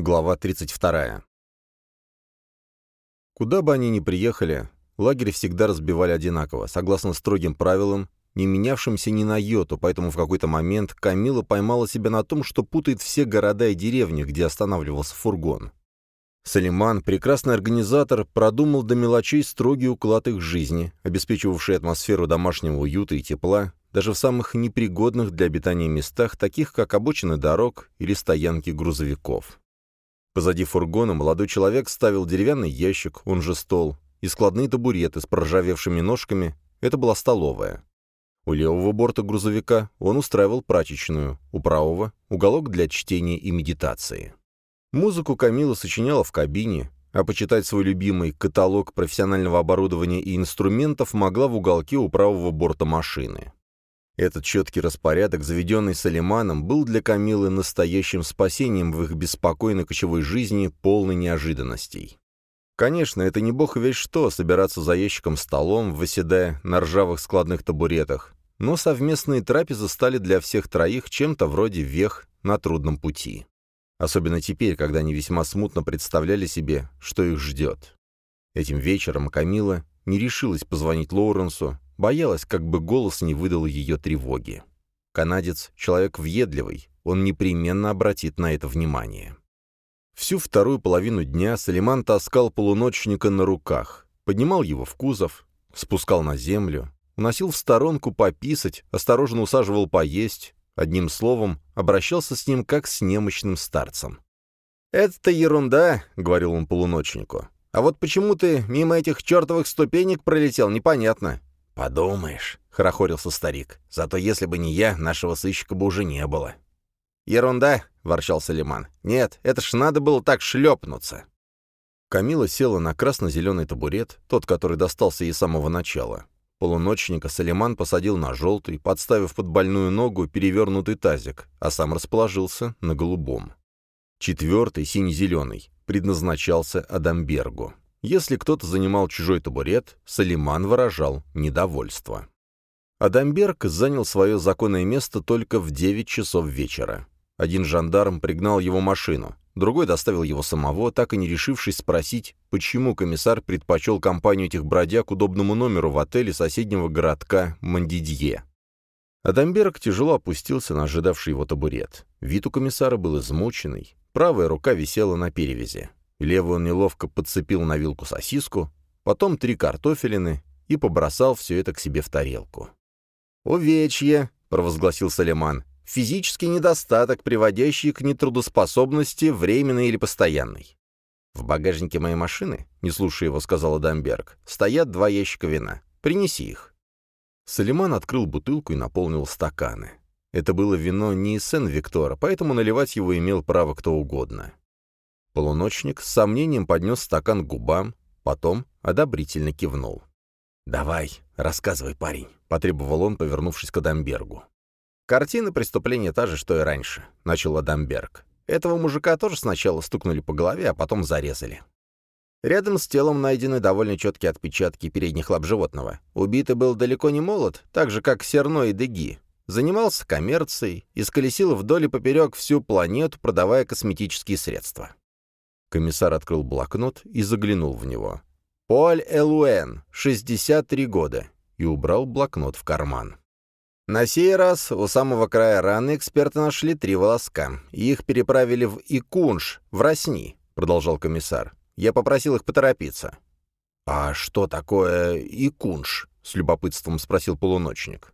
Глава 32. Куда бы они ни приехали, лагерь всегда разбивали одинаково, согласно строгим правилам, не менявшимся ни на йоту, поэтому в какой-то момент Камила поймала себя на том, что путает все города и деревни, где останавливался фургон. Салиман, прекрасный организатор, продумал до мелочей строгий уклад их жизни, обеспечивавший атмосферу домашнего уюта и тепла, даже в самых непригодных для обитания местах, таких как обочины дорог или стоянки грузовиков. Позади фургона молодой человек ставил деревянный ящик, он же стол, и складные табуреты с проржавевшими ножками — это была столовая. У левого борта грузовика он устраивал прачечную, у правого — уголок для чтения и медитации. Музыку Камила сочиняла в кабине, а почитать свой любимый каталог профессионального оборудования и инструментов могла в уголке у правого борта машины. Этот четкий распорядок, заведенный Салиманом, был для Камилы настоящим спасением в их беспокойной кочевой жизни, полной неожиданностей. Конечно, это не бог весь что, собираться за ящиком столом, выседая на ржавых складных табуретах, но совместные трапезы стали для всех троих чем-то вроде вех на трудном пути. Особенно теперь, когда они весьма смутно представляли себе, что их ждет. Этим вечером Камила не решилась позвонить Лоуренсу, Боялась, как бы голос не выдал ее тревоги. Канадец — человек въедливый, он непременно обратит на это внимание. Всю вторую половину дня Салиман таскал полуночника на руках, поднимал его в кузов, спускал на землю, уносил в сторонку пописать, осторожно усаживал поесть, одним словом, обращался с ним как с немощным старцем. «Это-то ерунда», — говорил он полуночнику. «А вот почему ты мимо этих чертовых ступенек пролетел, непонятно. «Подумаешь», — хорохорился старик, — «зато если бы не я, нашего сыщика бы уже не было». «Ерунда», — ворчал Салиман. «Нет, это ж надо было так шлепнуться». Камила села на красно-зеленый табурет, тот, который достался ей с самого начала. Полуночника Салиман посадил на желтый, подставив под больную ногу перевернутый тазик, а сам расположился на голубом. Четвертый, сине-зеленый, предназначался Адамбергу. Если кто-то занимал чужой табурет, Салиман выражал недовольство. Адамберг занял свое законное место только в 9 часов вечера. Один жандарм пригнал его машину, другой доставил его самого, так и не решившись спросить, почему комиссар предпочел компанию этих бродяг удобному номеру в отеле соседнего городка Мандидье. Адамберг тяжело опустился на ожидавший его табурет. Вид у комиссара был измученный, правая рука висела на перевязи. Левый неловко подцепил на вилку сосиску, потом три картофелины и побросал все это к себе в тарелку. «Увечье», — провозгласил Салиман, — «физический недостаток, приводящий к нетрудоспособности, временной или постоянной». «В багажнике моей машины», — не слушая его, сказал Адамберг, — «стоят два ящика вина. Принеси их». Салиман открыл бутылку и наполнил стаканы. Это было вино не из Сен-Виктора, поэтому наливать его имел право кто угодно. Полуночник с сомнением поднес стакан к губам, потом одобрительно кивнул. «Давай, рассказывай, парень», — потребовал он, повернувшись к Адамбергу. «Картина преступления та же, что и раньше», — начал Адамберг. «Этого мужика тоже сначала стукнули по голове, а потом зарезали. Рядом с телом найдены довольно четкие отпечатки передних лап животного. Убитый был далеко не молод, так же, как Серно и Деги. Занимался коммерцией, исколесил вдоль и поперек всю планету, продавая косметические средства. Комиссар открыл блокнот и заглянул в него. «Поль Элуэн, 63 года», и убрал блокнот в карман. На сей раз у самого края раны эксперты нашли три волоска. Их переправили в Икунш, в Росни, продолжал комиссар. Я попросил их поторопиться. «А что такое Икунш?» — с любопытством спросил полуночник.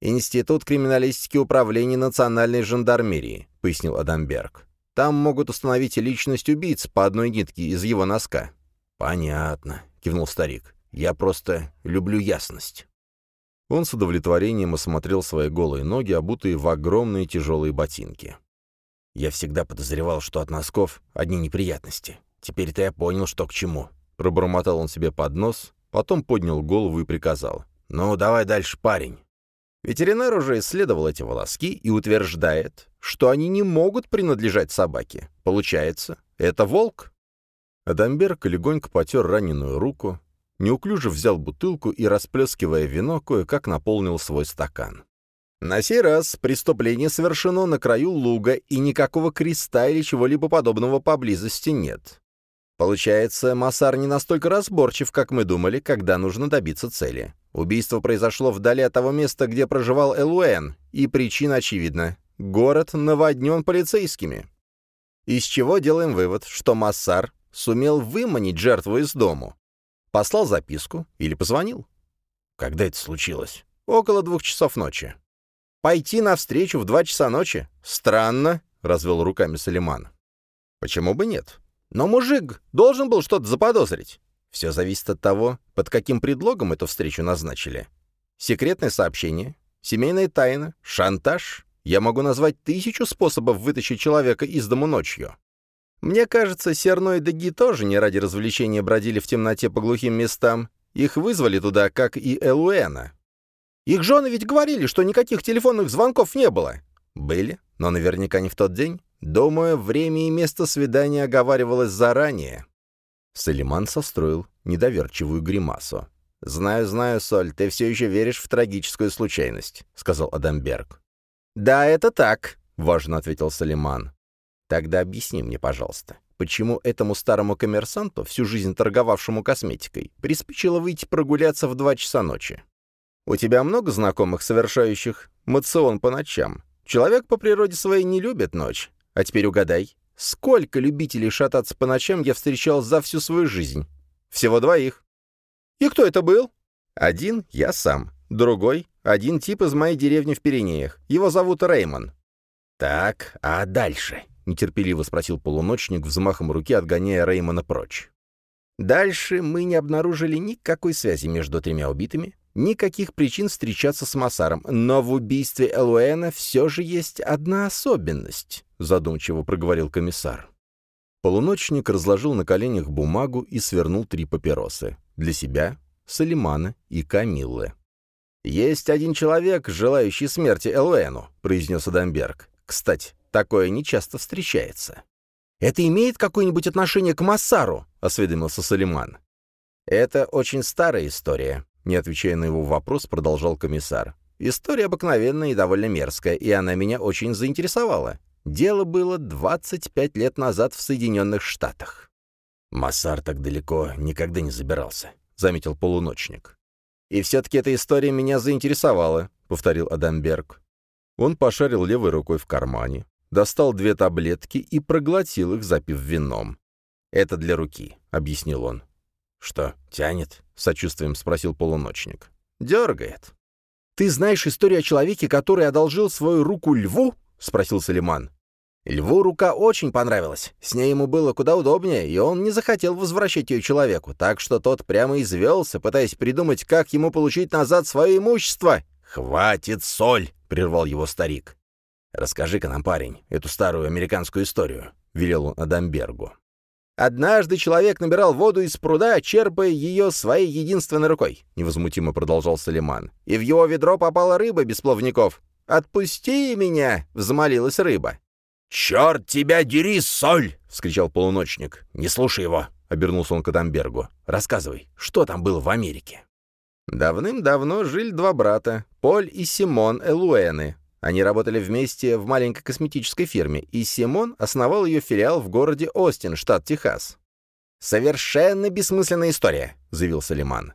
«Институт криминалистики управления национальной жандармерии», — пояснил Адамберг. Там могут установить личность убийц по одной нитке из его носка». «Понятно», — кивнул старик. «Я просто люблю ясность». Он с удовлетворением осмотрел свои голые ноги, обутые в огромные тяжелые ботинки. «Я всегда подозревал, что от носков одни неприятности. Теперь-то я понял, что к чему». Пробормотал он себе под нос, потом поднял голову и приказал. «Ну, давай дальше, парень». Ветеринар уже исследовал эти волоски и утверждает, что они не могут принадлежать собаке. Получается, это волк. Адамберг легонько потер раненую руку, неуклюже взял бутылку и, расплескивая вино, кое-как наполнил свой стакан. На сей раз преступление совершено на краю луга, и никакого креста или чего-либо подобного поблизости нет. Получается, Массар не настолько разборчив, как мы думали, когда нужно добиться цели. Убийство произошло вдали от того места, где проживал Элуэн, и причина очевидна. Город наводнен полицейскими. Из чего делаем вывод, что Массар сумел выманить жертву из дому. Послал записку или позвонил. Когда это случилось? Около двух часов ночи. Пойти навстречу в два часа ночи? Странно, — развел руками Салиман. Почему бы нет? Но мужик должен был что-то заподозрить. Все зависит от того, под каким предлогом эту встречу назначили. Секретное сообщение, семейная тайна, шантаж. Я могу назвать тысячу способов вытащить человека из дому ночью. Мне кажется, Серно и Деги тоже не ради развлечения бродили в темноте по глухим местам. Их вызвали туда, как и Элуэна. Их жены ведь говорили, что никаких телефонных звонков не было. Были, но наверняка не в тот день. Думаю, время и место свидания оговаривалось заранее. Салиман состроил недоверчивую гримасу. «Знаю, знаю, Соль, ты все еще веришь в трагическую случайность», — сказал Адамберг. «Да, это так», — важно ответил Салиман. «Тогда объясни мне, пожалуйста, почему этому старому коммерсанту, всю жизнь торговавшему косметикой, приспичило выйти прогуляться в два часа ночи? У тебя много знакомых, совершающих мацион по ночам? Человек по природе своей не любит ночь. А теперь угадай, сколько любителей шататься по ночам я встречал за всю свою жизнь? Всего двоих. И кто это был? Один — я сам. Другой — один тип из моей деревни в Пиренеях. Его зовут Реймон. Так, а дальше? — нетерпеливо спросил полуночник, взмахом руки отгоняя Реймона прочь. Дальше мы не обнаружили никакой связи между тремя убитыми, никаких причин встречаться с Массаром, но в убийстве Элуэна все же есть одна особенность, задумчиво проговорил комиссар. Полуночник разложил на коленях бумагу и свернул три папиросы. Для себя, Салимана и Камиллы. «Есть один человек, желающий смерти Элуэну», — произнес Адамберг. «Кстати, такое нечасто встречается». «Это имеет какое-нибудь отношение к Массару?» — осведомился Салиман. «Это очень старая история. Не отвечая на его вопрос, продолжал комиссар. «История обыкновенная и довольно мерзкая, и она меня очень заинтересовала. Дело было 25 лет назад в Соединенных Штатах». «Массар так далеко никогда не забирался», — заметил полуночник. «И все-таки эта история меня заинтересовала», — повторил Адамберг. Он пошарил левой рукой в кармане, достал две таблетки и проглотил их, запив вином. «Это для руки», — объяснил он. «Что, тянет?» — сочувствием спросил полуночник. «Дергает». «Ты знаешь историю о человеке, который одолжил свою руку льву?» — спросил Салиман. Льву рука очень понравилась. С ней ему было куда удобнее, и он не захотел возвращать ее человеку, так что тот прямо извелся, пытаясь придумать, как ему получить назад свое имущество. «Хватит соль!» — прервал его старик. «Расскажи-ка нам, парень, эту старую американскую историю», — велел он Адамбергу. «Однажды человек набирал воду из пруда, черпая ее своей единственной рукой», — невозмутимо продолжал Салиман. «И в его ведро попала рыба без плавников. «Отпусти меня!» — взмолилась рыба. «Черт тебя дери, соль!» — вскричал полуночник. «Не слушай его!» — обернулся он к Адамбергу. «Рассказывай, что там было в Америке?» Давным-давно жили два брата, Поль и Симон Элуэны, они работали вместе в маленькой косметической фирме, и Симон основал ее филиал в городе Остин, штат Техас. «Совершенно бессмысленная история», — заявил Салиман.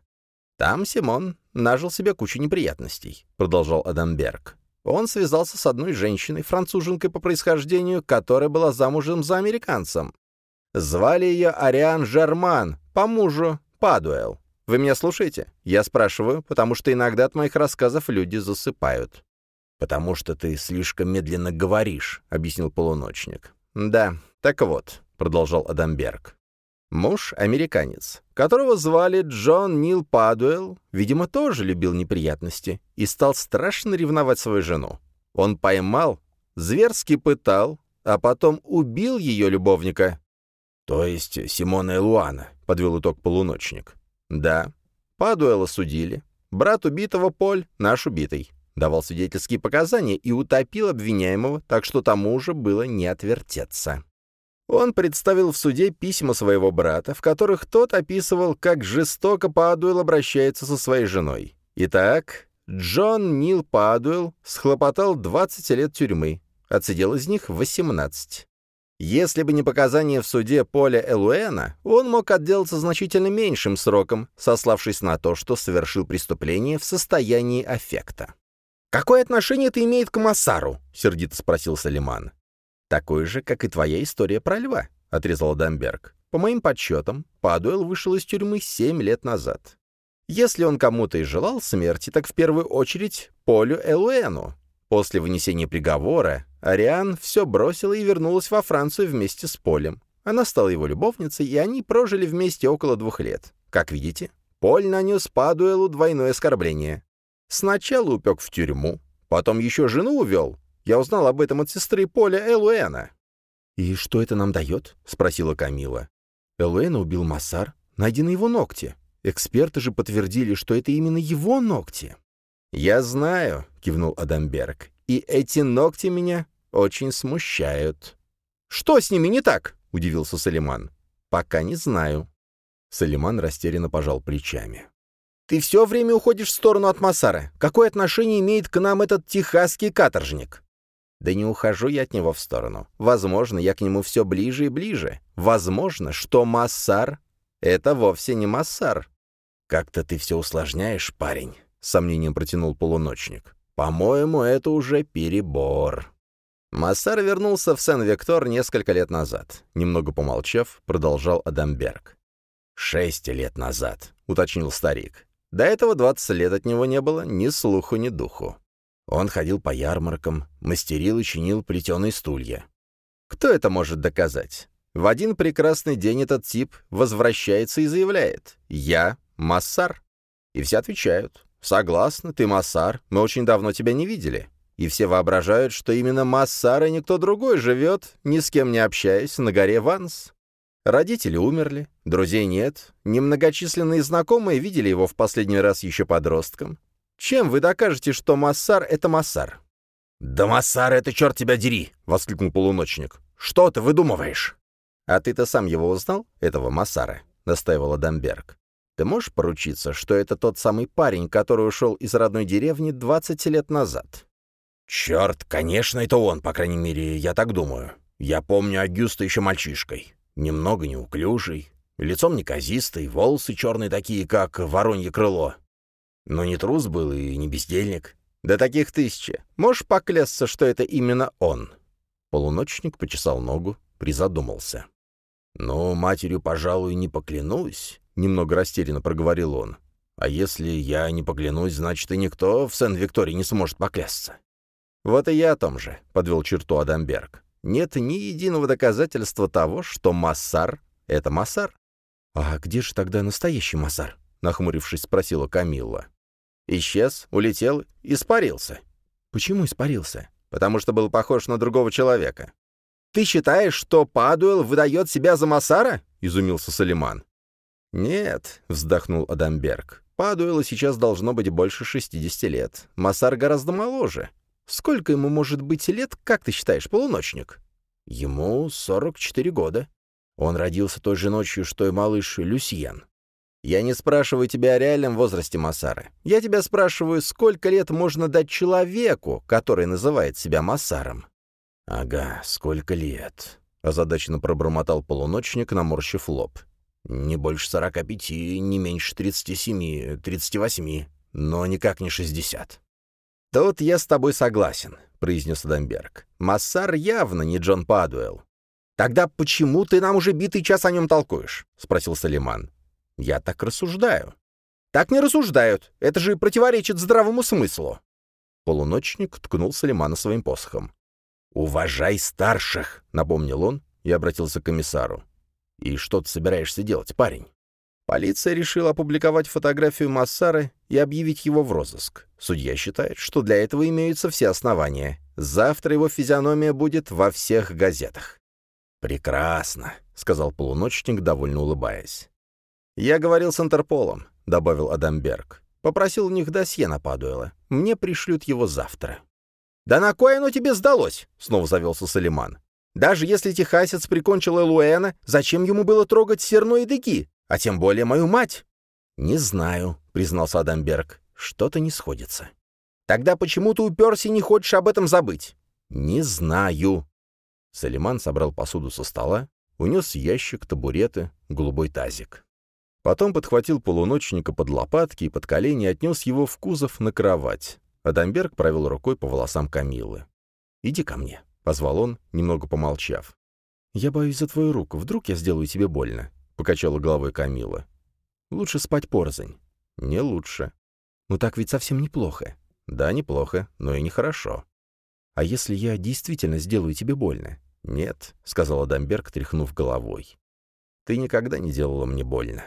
«Там Симон нажил себе кучу неприятностей», — продолжал Адамберг. Он связался с одной женщиной, француженкой по происхождению, которая была замужем за американцем. Звали ее Ариан Жерман, по мужу Падуэл. Вы меня слушаете? Я спрашиваю, потому что иногда от моих рассказов люди засыпают. «Потому что ты слишком медленно говоришь», — объяснил полуночник. «Да, так вот», — продолжал Адамберг. Муж — американец, которого звали Джон Нил Падуэлл, видимо, тоже любил неприятности и стал страшно ревновать свою жену. Он поймал, зверски пытал, а потом убил ее любовника. «То есть Симона и Луана», — подвел итог полуночник. «Да. Падуэлла судили. Брат убитого Поль — наш убитый давал свидетельские показания и утопил обвиняемого, так что тому уже было не отвертеться. Он представил в суде письма своего брата, в которых тот описывал, как жестоко Падуэл обращается со своей женой. Итак, Джон Нил Падуэлл схлопотал 20 лет тюрьмы, отсидел из них 18. Если бы не показания в суде Поля Элуэна, он мог отделаться значительно меньшим сроком, сославшись на то, что совершил преступление в состоянии аффекта. «Какое отношение это имеет к Массару?» — сердито спросил Салиман. «Такое же, как и твоя история про льва», — отрезал Дамберг. «По моим подсчетам, Падуэлл вышел из тюрьмы семь лет назад. Если он кому-то и желал смерти, так в первую очередь Полю Элуэну. После вынесения приговора Ариан все бросила и вернулась во Францию вместе с Полем. Она стала его любовницей, и они прожили вместе около двух лет. Как видите, Поль нанес Падуэлу двойное оскорбление. Сначала упек в тюрьму, потом еще жену увел. Я узнал об этом от сестры Поля Элуэна. «И что это нам дает?» — спросила Камила. Элуэна убил Массар, найдены его ногти. Эксперты же подтвердили, что это именно его ногти. «Я знаю», — кивнул Адамберг, — «и эти ногти меня очень смущают». «Что с ними не так?» — удивился Салиман. «Пока не знаю». Салиман растерянно пожал плечами. «Ты все время уходишь в сторону от Массара. Какое отношение имеет к нам этот техасский каторжник?» «Да не ухожу я от него в сторону. Возможно, я к нему все ближе и ближе. Возможно, что Массар — это вовсе не Массар». «Как-то ты все усложняешь, парень». — сомнением протянул полуночник. «По-моему, это уже перебор». Массар вернулся в Сен-Виктор несколько лет назад. Немного помолчав, продолжал Адамберг. «Шесть лет назад», — уточнил старик. До этого двадцать лет от него не было ни слуху, ни духу. Он ходил по ярмаркам, мастерил и чинил плетеные стулья. Кто это может доказать? В один прекрасный день этот тип возвращается и заявляет «Я Массар». И все отвечают «Согласна, ты Массар, мы очень давно тебя не видели». И все воображают, что именно Массар и никто другой живет, ни с кем не общаясь, на горе Ванс. Родители умерли, друзей нет, немногочисленные знакомые видели его в последний раз еще подростком. Чем вы докажете, что Массар — это Массар? «Да Массар — это черт тебя дери!» — воскликнул полуночник. «Что ты выдумываешь?» «А ты-то сам его узнал, этого Массара?» — настаивал Адамберг. Ты можешь поручиться, что это тот самый парень, который ушел из родной деревни 20 лет назад?» «Черт, конечно, это он, по крайней мере, я так думаю. Я помню Агюста еще мальчишкой. Немного неуклюжий, лицом неказистый, волосы черные такие, как воронье крыло. Но не трус был и не бездельник. Да таких тысячи. Можешь поклясться, что это именно он?» Полуночник почесал ногу, призадумался. «Ну, матерью, пожалуй, не поклянусь. Немного растерянно проговорил он. «А если я не поглянусь, значит, и никто в Сен-Виктории не сможет поклясться». «Вот и я о том же», — подвел черту Адамберг. «Нет ни единого доказательства того, что Массар — это Массар». «А где же тогда настоящий Массар?» — нахмурившись, спросила Камилла. «Исчез, улетел, испарился». «Почему испарился?» «Потому что был похож на другого человека». «Ты считаешь, что Падуэл выдает себя за Массара?» — изумился Салиман. «Нет», — вздохнул Адамберг. «Падуэлу сейчас должно быть больше 60 лет. Массар гораздо моложе. Сколько ему может быть лет, как ты считаешь, полуночник?» «Ему 44 года. Он родился той же ночью, что и малыш Люсьен. Я не спрашиваю тебя о реальном возрасте Массара. Я тебя спрашиваю, сколько лет можно дать человеку, который называет себя Массаром?» «Ага, сколько лет?» — озадаченно пробормотал полуночник, наморщив лоб. Не больше сорока пяти, не меньше тридцати семи, тридцати восьми, но никак не шестьдесят. «Тут я с тобой согласен», — произнес Адамберг. «Массар явно не Джон Падуэлл». «Тогда почему ты нам уже битый час о нем толкуешь?» — спросил Салиман. «Я так рассуждаю». «Так не рассуждают. Это же противоречит здравому смыслу». Полуночник ткнул Салимана своим посохом. «Уважай старших», — напомнил он и обратился к комиссару. «И что ты собираешься делать, парень?» Полиция решила опубликовать фотографию Массары и объявить его в розыск. Судья считает, что для этого имеются все основания. Завтра его физиономия будет во всех газетах. «Прекрасно», — сказал полуночник, довольно улыбаясь. «Я говорил с Интерполом», — добавил Адамберг. «Попросил у них досье на Падуэла. Мне пришлют его завтра». «Да на кое оно тебе сдалось?» — снова завелся Салиман. Даже если техасец прикончил Элуэна, зачем ему было трогать Серно и Деки, а тем более мою мать? «Не знаю», — признался Адамберг. «Что-то не сходится». Тогда почему ты уперся и не хочешь об этом забыть? Не знаю. Салиман собрал посуду со стола, унес ящик, табуреты, голубой тазик. Потом подхватил полуночника под лопатки и под колени отнес его в кузов на кровать. Адамберг провел рукой по волосам Камилы. «Иди ко мне», — позвал он, немного помолчав. «Я боюсь за твою руку. Вдруг я сделаю тебе больно?» — покачала головой Камила. «Лучше спать порознь». «Не лучше». «Ну так ведь совсем неплохо». «Да, неплохо, но и нехорошо». «А если я действительно сделаю тебе больно?» «Нет», — сказал Адамберг, тряхнув головой. «Ты никогда не делала мне больно».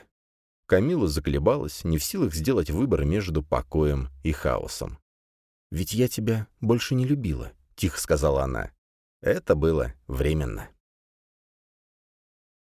Камила заколебалась, не в силах сделать выбор между покоем и хаосом. «Ведь я тебя больше не любила», — тихо сказала она. «Это было временно».